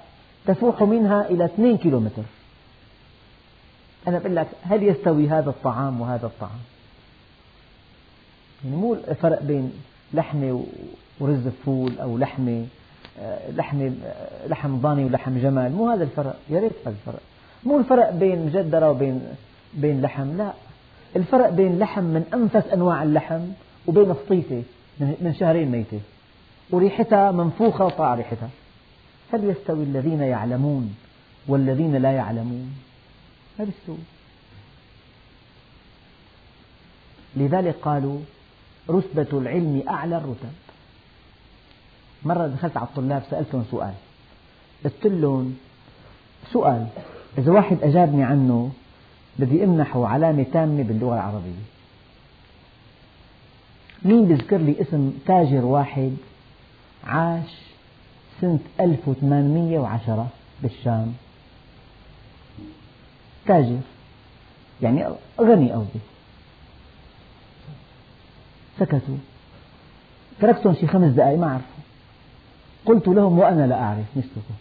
تفوح منها إلى 2 كيلومتر. أنا بقول لك هل يستوي هذا الطعام وهذا الطعام؟ يعني مو الفرق بين لحمة ورز فول أو لحمة. لحم لحم ضاني ولحم جمل مو هذا الفرق. يا ريت هذا الفرق. مو الفرق بين مجدرة وبين بين لحم. لا. الفرق بين لحم من أنفس أنواع اللحم وبين فطيسة من شهرين ميتة. وريحتها منفوخة وطاع ريحتها. هل يستوي الذين يعلمون والذين لا يعلمون. ما بيستوي لذلك قالوا رتبة العلم أعلى الرتب. مرة دخلت على الطلاب سألتهم سؤال. قلت لهم سؤال إذا واحد أجابني عنه بدي أمنحه علامة تامة باللغة العربية. مين بيذكر لي اسم تاجر واحد عاش سنة 1810 بالشام؟ تاجر. يعني غني قصدي. سكتوا. تركتهم شي خمس دقائق ما عرفوا قلت لهم وأنا لا أعرف مثلكم.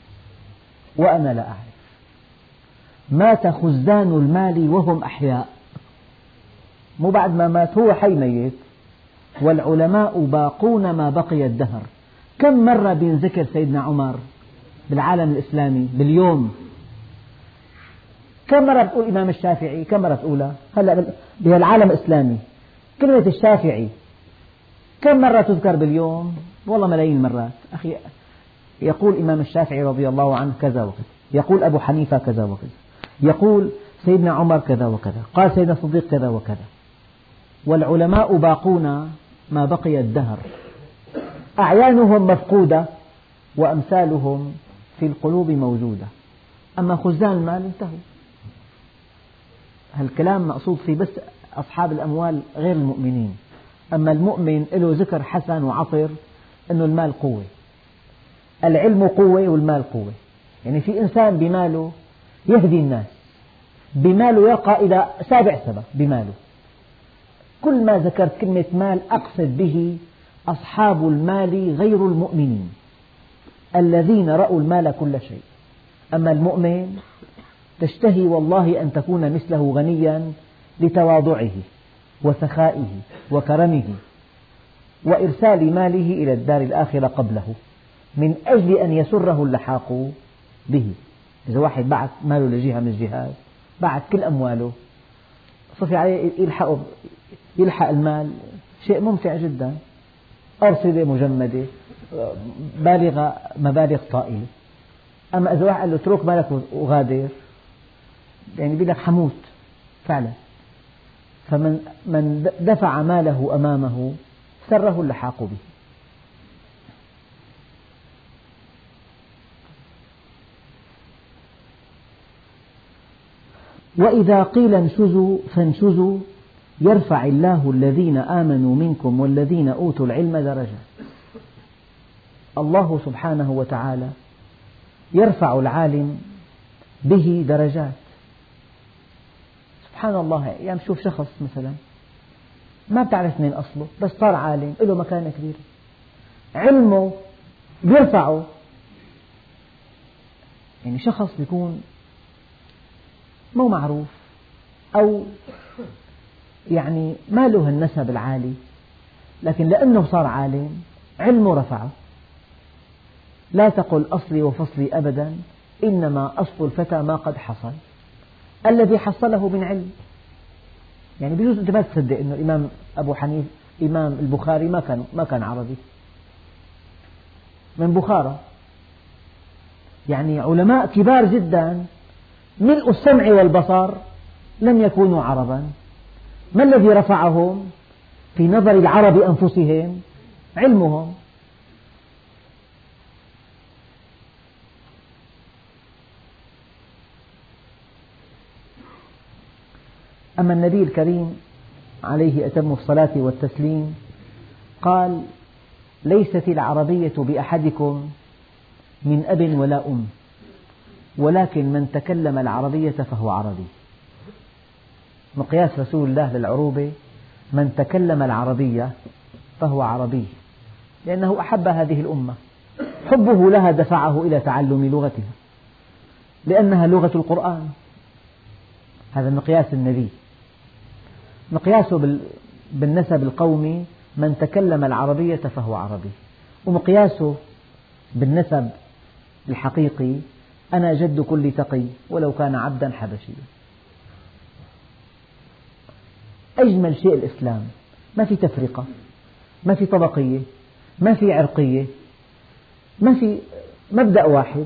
وأنا لا أعرف. مات خزان المال وهم أحياء. مو بعد ما مات هو حي ميت. والعلماء باقون ما بقي الدهر. كم مرة بينذكر سيدنا عمر بالعالم الإسلامي باليوم؟ كم مرة بتقول الإمام الشافعي؟ كم مرة تقولها؟ هلا بهالعالم الإسلامي. كلمة الشافعي. كم مرة تذكر باليوم؟ والله ملايين المرات. أخي يقول الإمام الشافعي رضي الله عنه كذا وكذا. يقول أبو حنيفة كذا وكذا. يقول سيدنا عمر كذا وكذا. قال سيدنا الصديق كذا وكذا. والعلماء باقون ما بقي الدهر. أعيانهم مفقودة وأمثالهم في القلوب موجودة. أما خزان المال انتهوا هالكلام مقصود فيه بس أصحاب الأموال غير المؤمنين. أما المؤمن له ذكر حسن وعطر أنه المال قوة. العلم قوة والمال قوة. يعني في إنسان بماله يهدي الناس. بماله يرقى إلى سابع سبب بماله. كل ما ذكرت كلمة مال أقصد به أصحاب المال غير المؤمنين الذين رأوا المال كل شيء. أما المؤمن تشتهي والله أن تكون مثله غنيا لتواضعه وسخائه وكرمه. وإرسال ماله إلى الدار الآخرة قبله. من أجل أن يسره اللحاق به. إذا واحد بعث ماله لجهة من الجهات بعث كل أمواله. صفي عليه يلحق, يلحق المال. شيء ممتع جدا. أرصدة مجمدة بالغة مبالغ طائلة. أما إذا واحد قال له اترك مالك وغادر يعني بيقول لك حموت فعلا. فمن من دفع ماله أمامه سره اللحاق به. وإذا قيل انشزوا فانشزوا يرفع الله الذين آمنوا منكم والذين أوتوا العلم درجات. الله سبحانه وتعالى يرفع العالم به درجات. سبحان الله أيام شوف شخص مثلا ما بتعرف من أصله بس صار عالم له مكانة كبيرة. علمه بيرفعه. يعني شخص بيكون مو معروف أو يعني ما له النسب العالي لكن لأنه صار عالم علمه رفعه. لا تقل أصلي وفصلي أبدا إنما أصل الفتى ما قد حصل. الذي حصله من علم. يعني بجوز أنت ما تصدق أنه الإمام أبو حنيفة الإمام البخاري ما كان ما كان عربي. من بخارى. يعني علماء كبار جدا ملء السمع والبصر لم يكونوا عربا. ما الذي رفعهم في نظر العرب أنفسهم؟ علمهم. أما النبي الكريم عليه أتم الصلاة والتسليم قال ليست العربية بأحدكم من أب ولا أم ولكن من تكلم العربية فهو عربي. مقياس رسول الله للعروبة من تكلم العربية فهو عربي لأنه أحب هذه الأمة. حبه لها دفعه إلى تعلم لغتها لأنها لغة القرآن. هذا مقياس النبي. مقياسه بالنسب القومي من تكلم العربية فهو عربي. ومقياسه بالنسب الحقيقي أنا جد كل تقي ولو كان عبدا حبشيا. أجمل شيء الإسلام ما في تفرقة ما في طبقية ما في عرقية ما في مبدأ واحد.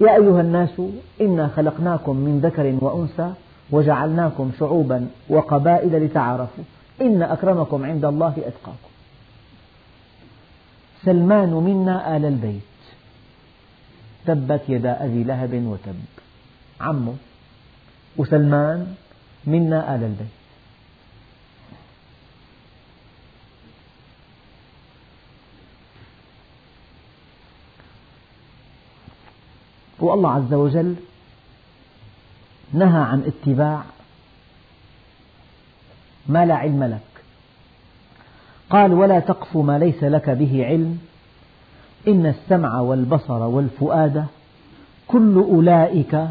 يا أيها الناس إنا خلقناكم من ذكر وأنثى وجعلناكم شعوبا وقبائل لتعارفوا. إن أكرمكم عند الله أتقاكم. سلمان منا آل البيت. تبت يدا أبي لهب وتب. عمه وسلمان منا آل البيت. والله عز وجل نهى عن اتباع ما لا علم لك. قال ولا تقف ما ليس لك به علم. إن السمع والبصر والفؤاد كل أولئك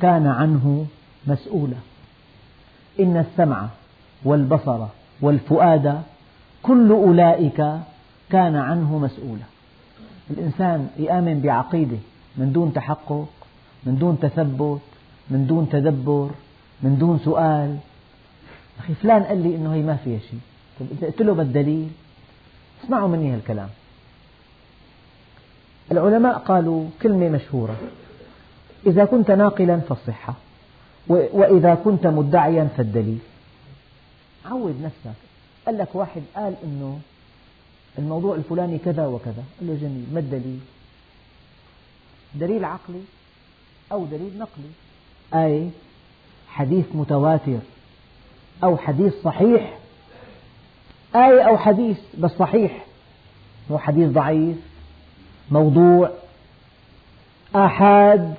كان عنه مسؤولا. إن السمع والبصر والفؤاد كل أولئك كان عنه مسؤولا. الإنسان يآمن بعقيدة من دون تحقق من دون تثبت من دون تدبر من دون سؤال. أخي فلان قال لي إنه هي ما فيها شيء. طيب إذا قلت له ما الدليل اسمعوا مني هالكلام. العلماء قالوا كلمة مشهورة. إذا كنت ناقلا فالصحة وإذا كنت مدعيا فالدليل. عود نفسك. قال لك واحد قال إنه الموضوع الفلاني كذا وكذا. قال له جميل ما الدليل؟ دليل عقلي أو دليل نقلي. أي حديث متواتر أو حديث صحيح. آية أو حديث بس صحيح. مو حديث ضعيف موضوع آحاد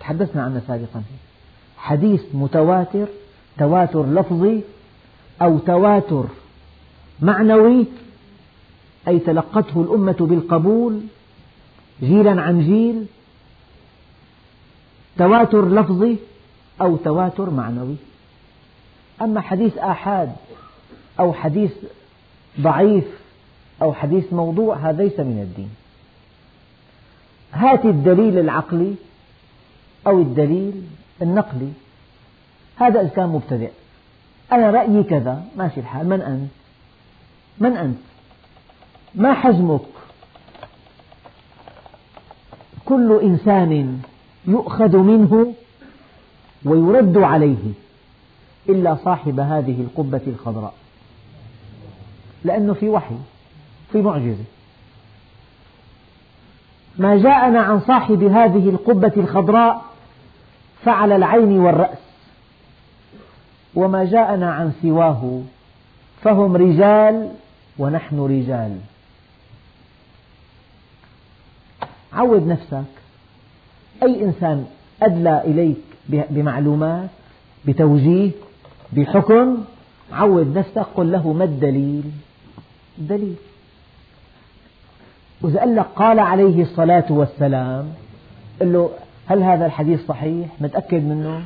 تحدثنا عنه سابقا. حديث متواتر تواتر لفظي أو تواتر معنوي أي تلقته الأمة بالقبول جيلا عن جيل تواتر لفظي أو تواتر معنوي. أما حديث آحاد أو حديث ضعيف أو حديث موضوع هذا ليس من الدين. هات الدليل العقلي أو الدليل النقلي. هذا إذا كان مبتدئ أنا رأيي كذا. ماشي الحال. من أنت؟ من أنت؟ ما حجمك؟ كل إنسان يؤخذ منه ويرد عليه إلا صاحب هذه القبة الخضراء. لأنه في وحي في معجزة. ما جاءنا عن صاحب هذه القبة الخضراء فعل العين والرأس. وما جاءنا عن سواه فهم رجال ونحن رجال. عود نفسك أي إنسان أدلى إليك بمعلومات بتوجيه بحكم عود نفسك قل له ما الدليل؟ الدليل. وإذا قال لك قال عليه الصلاة والسلام قل له هل هذا الحديث صحيح؟ متأكد منه؟